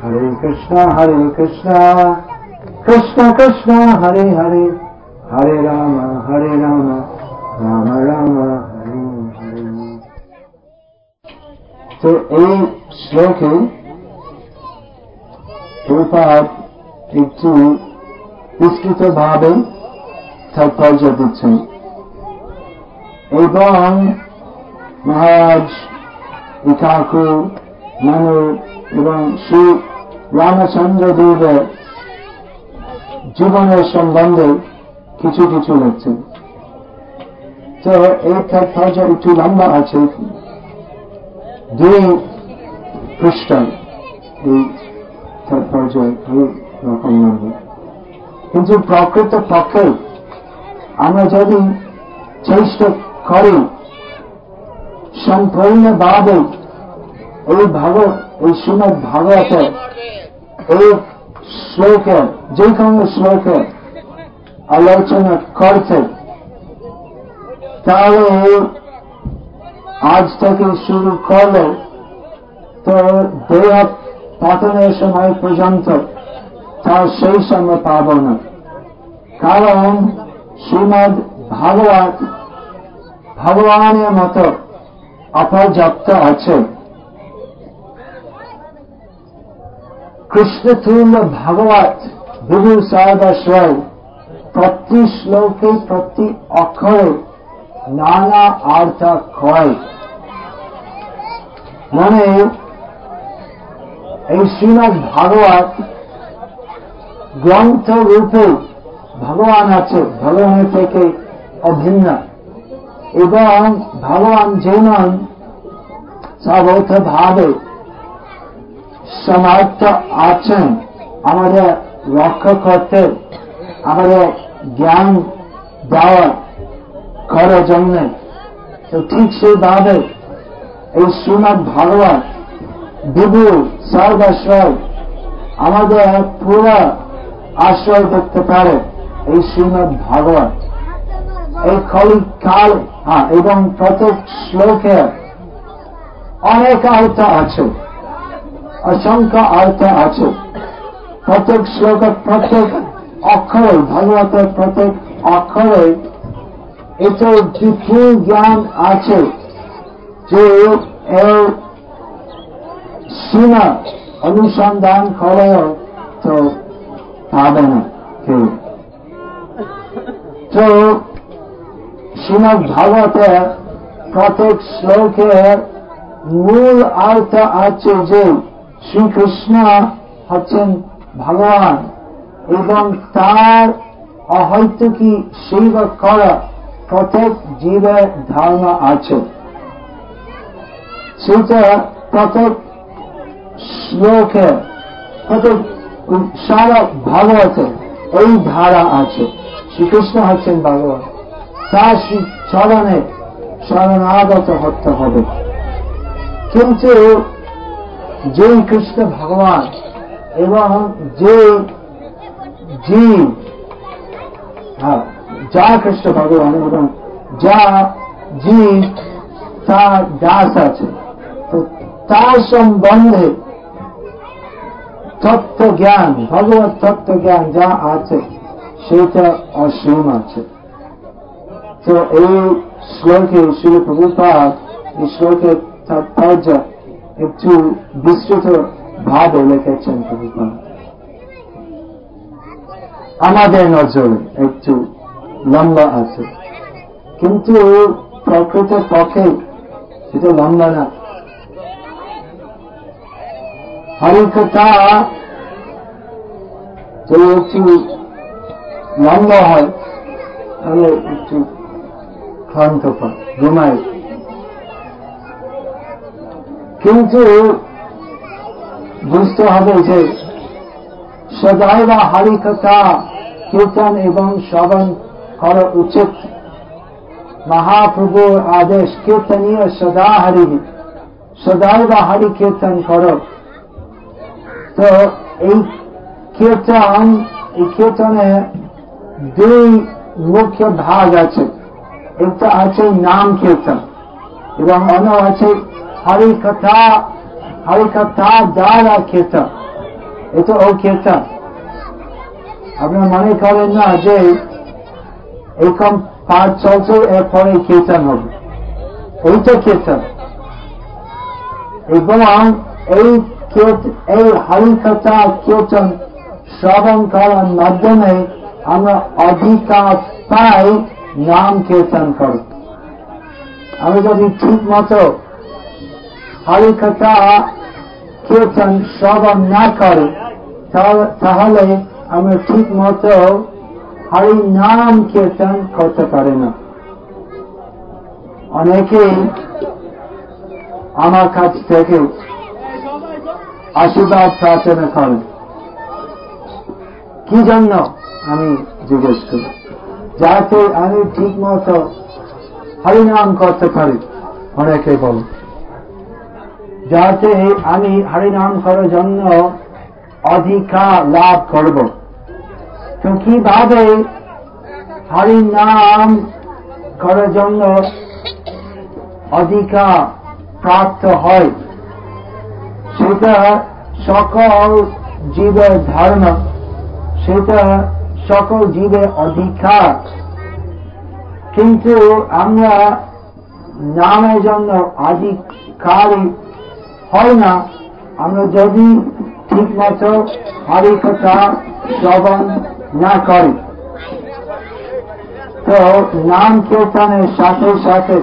হরে কৃষ্ণ হরে কৃষ্ণ কৃষ্ণ কৃষ্ণ হরে হরে হরে রাম হরে রাম রাম রাম হরে হরে তো এই শ্লোকে প্রপাত একটু বিস্তৃত ভাবে তাৎপর্য দিচ্ছেন এবং মহারাজ ইকাকু মানু এবং শ্রী রামচন্দ্র দেবের জীবনের সম্বন্ধে কিছু কিছু লিখছেন। তো এই তাৎপর্য একটু লম্বা আছে। দুই পৃষ্ঠ এই কিন্তু প্রকৃত পক্ষে আমরা যদি চেষ্টা করি সম্পূর্ণভাবে এই ভাগ এই শ্রীমদ ভাগবত এই শ্লোকে, যে কোনো শ্লোকে আলোচনা করতে তাহলে আজ থেকে শুরু করলে তো দেহ পতনের সময় পর্যন্ত তার সেই সময় পাব না। কারণ শ্রীমদ ভাগবত ভগবানের মতো অপর্যাপ্ত আছে। কৃষ্ণতুল্য ভাগবত বিভু সর্বস্বয় প্রতি শ্লোকে প্রতি অক্ষরে নানা অর্থ হয় মানে এই শ্রীমদ ভাগবত গ্রন্থ রূপে ভগবান আছে, ভগবানের থেকে অভিন্ন। এবং ভগবান যেমন সর্বত ভাবে সমর্থ আছেন আমাদের রক্ষা করতে আমাদের জ্ঞান দেওয়া করার জন্য তো ঠিক সেইভাবে এই শ্রীমদ ভগবান বিভু সর্বাশ্রয় আমাদের পুরো আশ্রয় করতে পারে এই শ্রীমদ ভাগবত এই কলি কাল হ্যাঁ এবং প্রত্যেক শ্লোকে অনেক অর্থ আছে, অসংখ্য অর্থ আছে। প্রত্যেক শ্লোক প্রত্যেক অক্ষরে, ভগবতের প্রত্যেক অক্ষরে এত বিপুল জ্ঞান আছে যে এর সীমা অনুসন্ধান করেও তো পাবে না কেউ। তো শ্রীমদ ভাগবতে প্রত্যেক শ্লোকে মূল অর্থ আছে যে শ্রীকৃষ্ণ হচ্ছেন ভগবান এবং তার অহৈতুকী সেবা করা প্রত্যেক জীবের ধারণা আছে। সেটা প্রত্যেক শ্লোকে, প্রত্যেক সারা ভাগবতে এই ধারা আছে। শ্রীকৃষ্ণ হচ্ছেন ভগবান। তার চরণে শরণাগত হতে হবে। কিন্তু যে কৃষ্ণ ভগবান এবং যে জীব যা কৃষ্ণ ভগবান এবং যা জীব তার দাস আছে। তো তার সম্বন্ধে তত্ত্ব জ্ঞান ভগবত তত্ত্ব জ্ঞান যা আছে, সেটা অসীম আছে। তো এই শ্লোকে শ্রী প্রভুপাত এই শ্লোকের তাৎপর্য একটু বিস্তৃত ভাবে লিখেছেন প্রভুপাত আমাদের নজরে একটু লম্বা আছে। কিন্তু প্রকৃত পক্ষে সেটা লম্বা না। হরিকথা যদি একটু লম্বা হয়, তাহলে একটু ক্লান্ত পায় ঘুমায় কিন্তু বুঝতে হবে যে সদাই বা হরিকথা কীর্তন এবং শ্রবণ করা উচিত। মহাপ্রভুর আদেশ কীর্তনীয় সদা হরি, সদাই বা হরি কীর্তন করো। তো এই কীর্তন, এই কীর্তনে দুই মুখ্য ভাগ আছে। একটা আছে নাম কীর্তন এবং অন্য আছে হরিকথা হরিকথা দ্বারা কীর্তন এটা ও কীর্তন আপনার মনে করেন না যে এরকম পাঠ চলছে এরপরে কীর্তন হবে এইটা কীর্তন এবং এই এই হরিকথা কীর্তন শ্রবণ করার মাধ্যমে আমরা অধিকার পাই নাম কীর্তন করি। আমি যদি ঠিক মতো হরিকথা কীর্তন শ্রবণ না করি, তাহলে আমরা ঠিক মতো হরি নাম কীর্তন করতে পারি না। অনেকেই আমার কাছ থেকে আশীর্বাদ প্রার্থনা করেন কি জন্য? আমি জিজ্ঞেস করি। যাতে আমি ঠিক মতো হরিনাম করতে পারি। অনেকে বল। যাতে আমি হরিনাম করার জন্য অধিকার লাভ করব। তো কীভাবে হরিনাম করার জন্য অধিকার প্রাপ্ত হয়? সেটা সকল জীবের ধারণা। সেটা সকল জীবের অধিকার। কিন্তু আমরা নামের জন্য অধিকারী হয় না। আমরা যদি ঠিক মতো হরিকথা শ্রবণ না করি, তো নাম কীর্তনের সাথে সাথে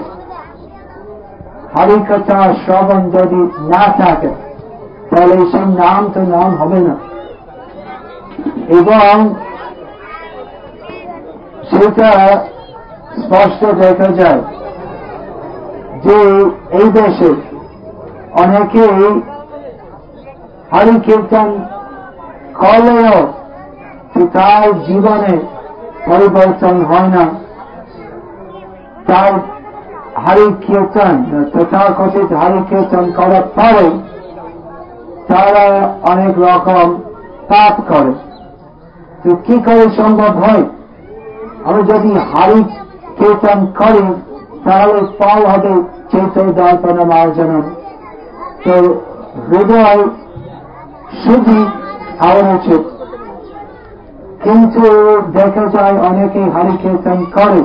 হরিকথা শ্রবণ যদি না থাকে, তাহলে সেই নাম তো নাম হবে না। এবং সেটা স্পষ্ট দেখা যায় যে এই দেশে অনেকেই হরি কীর্তন করলেও তার জীবনে পরিবর্তন হয় না। তার হরি কীর্তন তথাকথিত হরি কীর্তন করার পরে তারা অনেক রকম পাপ করে। তো কি করে সম্ভব হয়? আমি যদি হারি কীর্তন করি, তাহলে ফল হবে চেত দর্পণ মার্জনম তো হৃদয় শুধু হওয়া উচিত। কিন্তু দেখা যায় অনেকে হারি কীর্তন করে।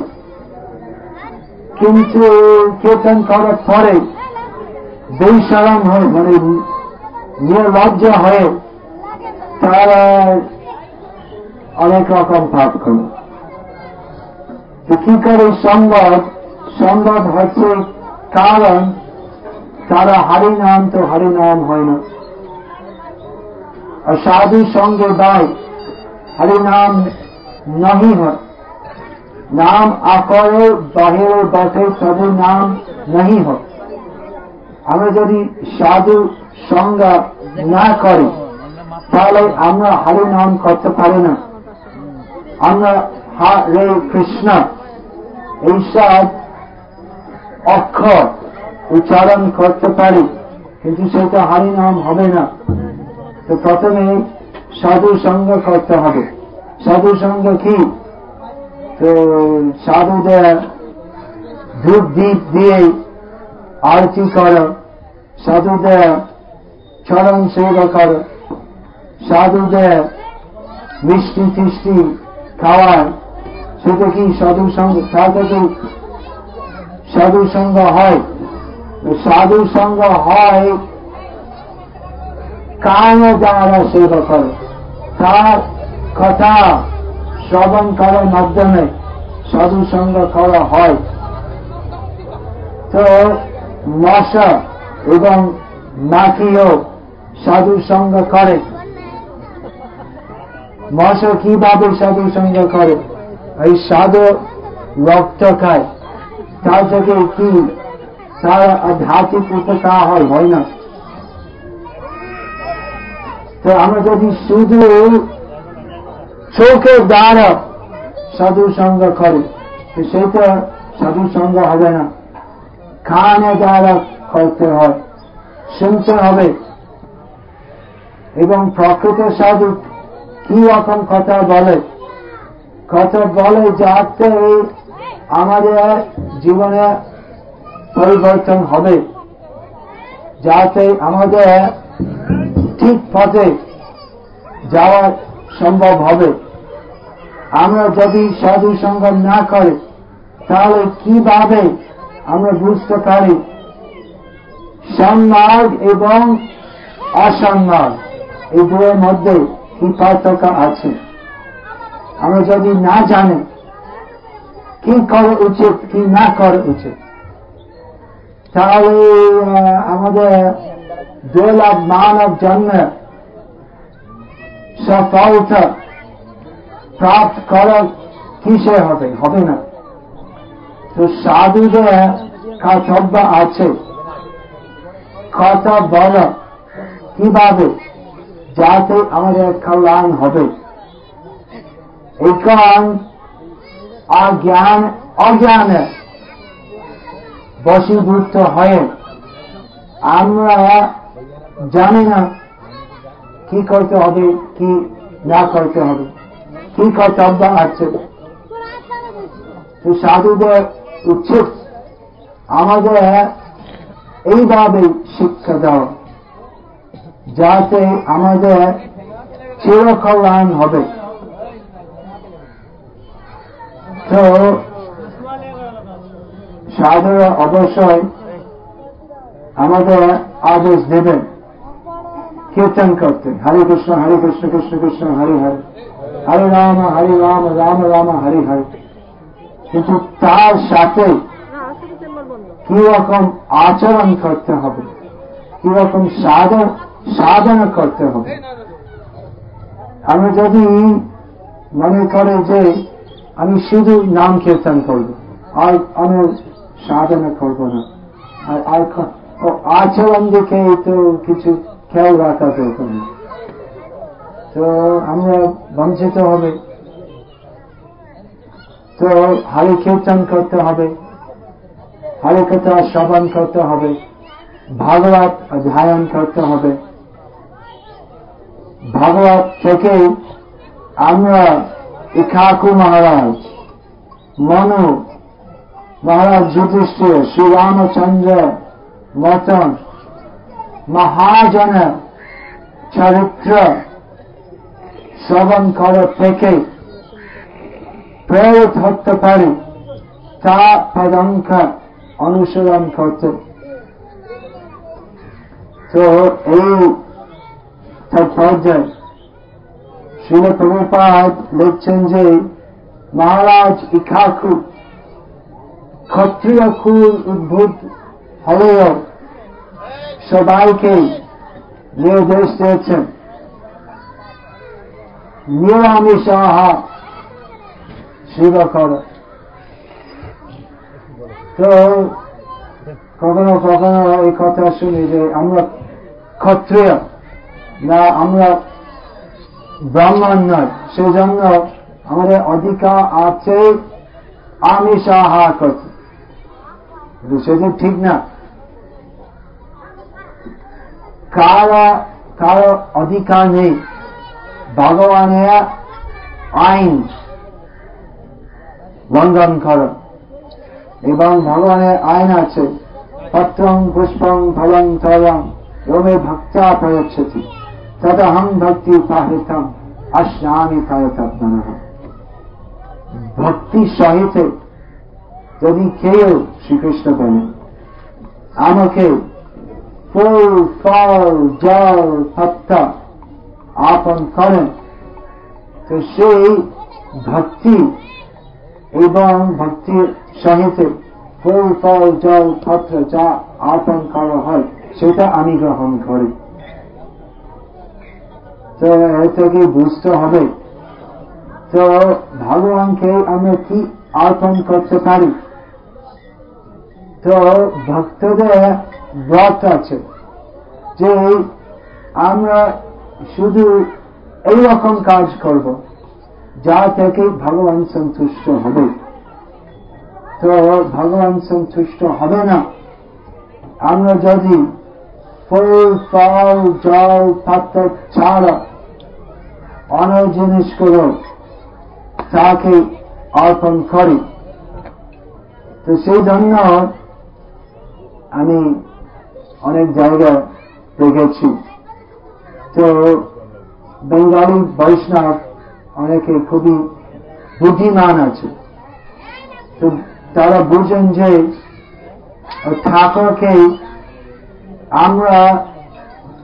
কিন্তু কীর্তন করার পরে বেসরম হয়ে মানে নির্লজ্জ হয়ে তারা অনেক রকম পাপ করে। প্রকৃতির এই সংবাদ সংবাদ হচ্ছে কারণ তারা হারি নাম তো হারি নাম হয় না। আর সাধু সঙ্গে দায় হারি নাম নহি হয়। নাম আকরে বাহির বাসে সাধু নাম নহি হয়। আমরা যদি সাধু সংজ্ঞা না করি, তাহলে আমরা হারি নাম করতে পারি না। আমরা হরে কৃষ্ণ। এইসব অক্ষর উচ্চারণ করতে পারি, কিন্তু সেটা হরি নাম হবে না। তো প্রথমে সাধু সঙ্গ করতে হবে। সাধু সঙ্গ কি? তো সাধুদের ধূপ দ্বীপ দিয়ে আরতি করো, সাধুদের চরণ সেবা করো, সাধুদের মিষ্টি টিষ্টি খাওয়ায় কি সাধু সঙ্গ কি সাধু সঙ্গ হয়। সাধু সঙ্গ হয় কান দ্বারা সেবা করে? তার কথা শ্রবণ করার মাধ্যমে সাধু সঙ্গ করা হয়। তো মশা এবং মাখিও সাধু সঙ্গ করে। মশা কীভাবে সাধু সঙ্গ করে? এই সাধু রক্ত খায়। তার থেকে কি? তার আধ্যাত্মিক উপকার হয় হয় না? তো আমরা যদি শুধু চোখের দ্বারা সাধু সঙ্গ করি, তো সেটা সাধু সঙ্গ হবে না। খানে দ্বারা করতে হয়, শুনতে হবে। এবং প্রকৃত সাধু কি রকম কথা বলে? কথা বলে যাতে আমাদের জীবনে পরিবর্তন হবে। যাতে আমাদের ঠিক পথে যাওয়া সম্ভব হবে। আমরা যদি সাধু সঙ্গ না করি, তাহলে কীভাবে আমরা বুঝতে পারি? সন্মার্গ এবং অসন্মার্গ এই দুয়ের মধ্যে কি পার্থক্য আছে? আমরা যদি না জানি কি করা উচিত, কি না করা উচিত, তাহলে আমাদের দোলাভ মানব জন্মে সফলতা প্রাপ্ত করা কিসে হবে? হবে না। তো সাধুদের কর্তব্য আছে। কথা বলা কীভাবে যাতে আমাদের কল্যাণ হবে? এখন অজ্ঞান, অজ্ঞানে বশীভূত হয়ে আমরা জানি না কি করতে হবে, কি না করতে হবে। কি কর্তব্য আছে? তো সাধুদের উচিত আমাদের এইভাবে শিক্ষা দেওয়া যাতে আমাদের চিরকল্যাণ হবে। তো সাধুরা অবশ্যই আমাদের আদেশ দেবেন। কীর্তন করতে। হরে কৃষ্ণ হরে কৃষ্ণ কৃষ্ণ কৃষ্ণ, হরে হরে। হরে রাম হরে রাম রাম রাম, হরে হরে। কিন্তু তার সাথে কি রকম আচরণ করতে হবে কি রকম সাধন, সাধনা করতে হবে। আমরা যদি মনে করে যে আমি শুধু নাম কীর্তন করব। আর আমি সাধনা করব না। আর আচরণ দিকে তো কিছু খেয়াল রাখা দরকার না তো আমরা বঞ্চিত হবে। তো হরে কীর্তন করতে হবে। হরে কথা শ্রবণ করতে হবে। ভাগবত অধ্যয়ন করতে হবে। ভাগবত থেকে আমরা ইখাকু মহারাজ, মনু মহারাজ যুধিষ্ঠির, শ্রীরামচন্দ্র মতন মহাজন চরিত্র শ্রবণ করা থেকে প্রেরিত হতে পারে, তা পদাঙ্ক অনুসরণ করতে। তো এই তাৎপর্যায় শিল প্রভুপাদ লিখছেন যে, মহারাজ ইখাকু ক্ষত্রিয় কুল উদ্ভুত হলেও সবাইকে নির্দেশ দিয়েছেন। নিরামিষ আহার সেবা করা তো কখনো কখনো এই কথা শুনি যে আমরা ক্ষত্রিয় না, আমরা ব্রাহ্মণ নয়, সেজন্য আমাদের অধিকার আছে আমিষ আহার করতে সেটা ঠিক না। কারা, কারও অধিকার নেই। ভগবানের আইন লঙ্ঘন করা। এবং ভগবানের আইন আছে, পত্রং পুষ্পং ফলং তরং, রমে ভক্তা প্রয়চ্ছতি তদহম ভক্তি উপাহিতম অশ্রামি প্রয়তন ভক্তি সহিত যদি কেউ শ্রীকৃষ্ণ বলেন আমাকে ফুল, ফল, জল পত্তা আপন করেন তো সেই ভক্তি এবং ভক্তির সহিত ফুল, ফল, জল পত্র যা আপন করা হয়, সেটা আমি গ্রহণ করি। তো এর থেকে বুঝতে হবে? তো ভগবানকে আমরা কি অর্পণ করতে পারি? তো ভক্তদের ব্রত আছে যে আমরা শুধু এইরকম কাজ করব যা থেকে ভগবান সন্তুষ্ট হবে। তো ভগবান সন্তুষ্ট হবে না। আমরা যদি ফুল, ফল, জল, পাত্র ছাড়া অন্য জিনিসগুলো তাকে অর্পণ করি। তো সেই জন্য আমি অনেক জায়গায় দেখেছি। তো বেঙ্গলি বৈষ্ণব অনেকে খুবই বুদ্ধিমান আছে। তো তারা বুঝেন যে ঠাকুরকে আমরা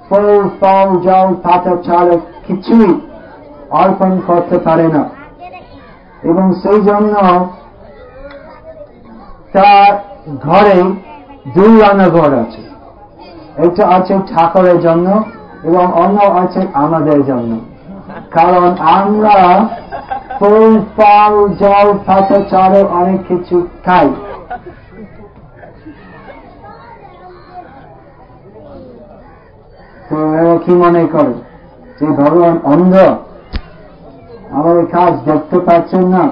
ফল ফল, জল, পাতা ছাড়া কিছুই অর্পণ করতে পারে না। এবং সেই জন্য তার ঘরে দুই রান্নাঘর আছে। একটা আছে ঠাকুরের জন্য এবং অন্য আছে আমাদের জন্য। কারণ আমরা ফুল, ফল, জল পাতা চারও অনেক কিছু খাই। কি মনে করে? যে ভগবান অন্ধ? আমাদের কাজ দেখতে পাচ্ছেন না।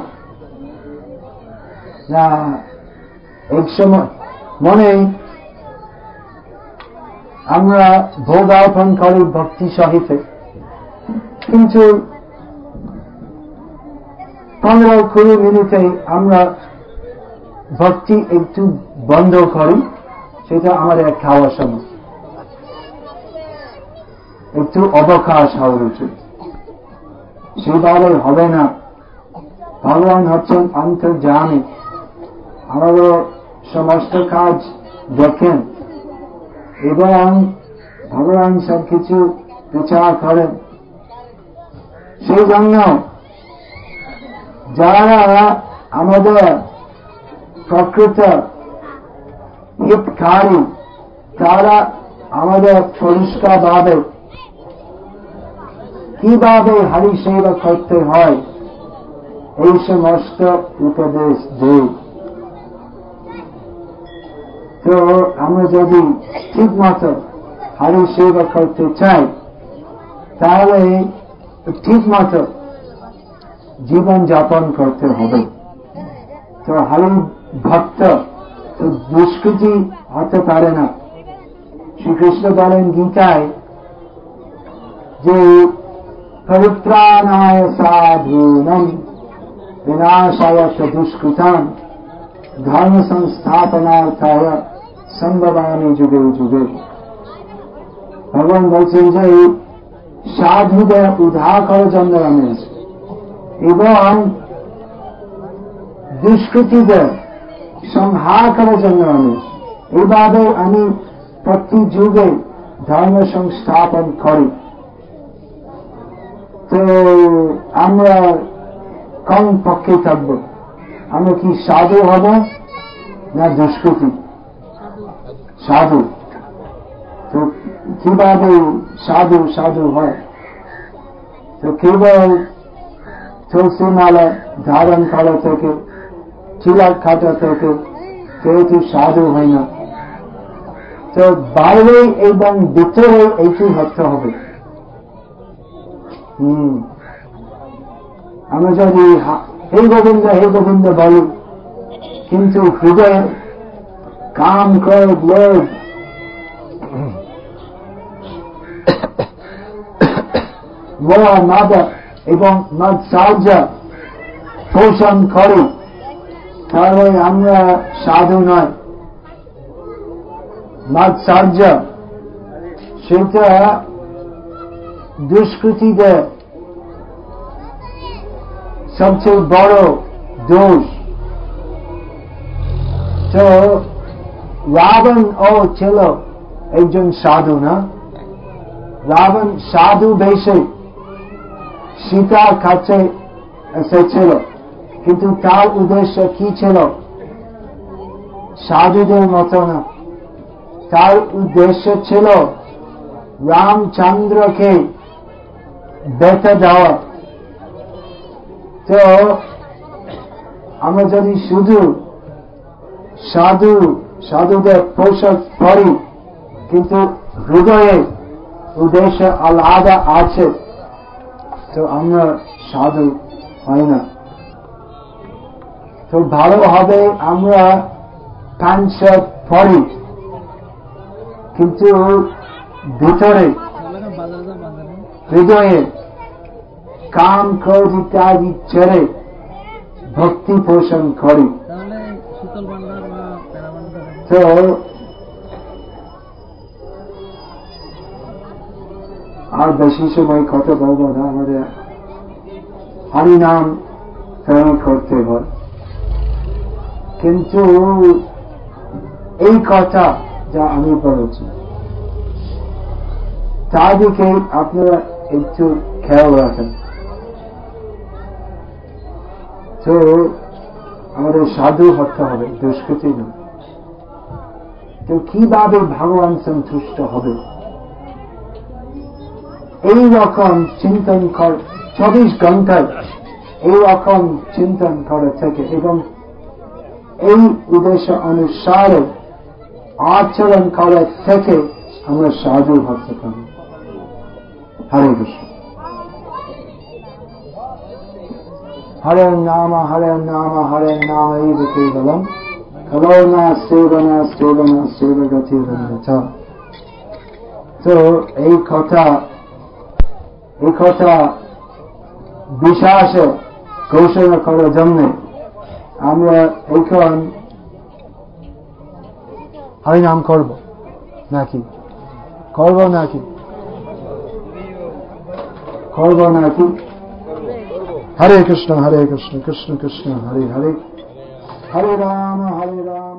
এক সময় মনে আমরা ভোগ অর্পণ করি ভক্তি সহিত। কিন্তু পনেরো কুড়ি মিনিটে আমরা ভক্তি একটু বন্ধ করি, সেটা আমাদের খাওয়ার সময়। একটু অবকাশ হওয়া উচিত। সেভাবে হবে না। ভগবান হচ্ছেন অন্তর্জামী আমাদের সমস্ত কাজ দেখেন। এবং ভগবান সব কিছু বিচার করেন। সেই জন্য যারা আমাদের প্রকৃত হিতকারী, তারা আমাদের পরিষ্কার ভাবে কীভাবে হরি সেবা করতে হয়? এই সমস্ত উপদেশ দেয় তো আমরা যদি ঠিক মতো হরি সেবা করতে চাই, তাহলে ঠিক মতো জীবন যাপন করতে হবে। তো হরি ভক্ত, তো দুষ্কৃতি হতে পারে না। শ্রীকৃষ্ণ বলেন গীতায় যে পরিত্রাণায় সাধূনম বিনাশায় দুষ্কৃতান ধর্ম সংস্থাপনার্থায় সম্ভবামী যুগে যুগে ভগবান বলছেন যে সাধুদের উদ্ধার করার জন্য আমি এবং দুষ্কৃতিদের সংহার করার জন্য আমি এইভাবে আমি প্রতি যুগে ধর্ম সংস্থাপন করি তো আমরা কম পক্ষে থাকব। আমরা কি সাধু হব না দুষ্কৃতি? সাধু। তো কীভাবে সাধু সাধু হয়? তো কেবল তুলসী মালা ধারণ করা থেকে চিলাক খাটা থেকে কেউ সাধু হয় না। তো বাইরে এবং ভিতরে এইটি হতে হবে। আমরা যদি হে গোবিন্দ হে গোবিন্দ বলি, কিন্তু হৃদয়ে কাম ক্রোধ লোভ মোহ মাদ এবং মদ সাহায্য পোষণ করি। তাহলে আমরা সাধু নয়। মাদ সাহায্য সেটা দুষ্কৃতিদের সবচেয়ে বড় দোষ, তো রাবণ ও ছিল একজন সাধু না? রাবণ সাধু বেশে সীতার কাছে এসেছিল, কিন্তু তার উদ্দেশ্য কি ছিল? সাধুদের মতো না। তার উদ্দেশ্য ছিল রামচন্দ্রকে বেতে যাওয়া। তো আমরা যদি শুধু সাধু, সাধুদের পোষক করি কিন্তু হৃদয়ে উদ্দেশ্য আলাদা আছে, তো আমরা সাধু হয় না। তো ভালো হবে আমরা প্যান্ট পরি, কিন্তু ভিতরে হৃদয়ে কাম ক্রোধ ইত্যাদি ছেড়ে ভক্তি পোষণ করি। তো আর বেশি সময় কথা বলব না আমাদের হরিনাম ফেরত করতে হয়। কিন্তু এই কথা যা আমি বলেছি তার দিকে আপনারা একটু খেয়াল রাখেন তো, আমাদের সাধু হতে হবে দুষ্কৃতি না। তো কীভাবে ভগবান সন্তুষ্ট হবে? এই রকম চিন্তন কর, চব্বিশ ঘন্টায় এই রকম চিন্তন করে থেকে এবং এই উদ্দেশ্য অনুসারে আচরণ করে থেকে আমরা সাধু হতে পারি। হরে কৃষ্ণ। হরে নাম হরে নাম হরে নাম কেবলম কলনা সেবনা সেবনা সেবগতি তো এই কথা এই কথা বিশ্বাসে ঘোষণা করার জন্য আমরা এখন হরিনাম করব। নাকি? করব নাকি? করব নাকি হরে কৃষ্ণ হরে কৃষ্ণ কৃষ্ণ কৃষ্ণ হরে হরে। হরে রাম হরে রাম।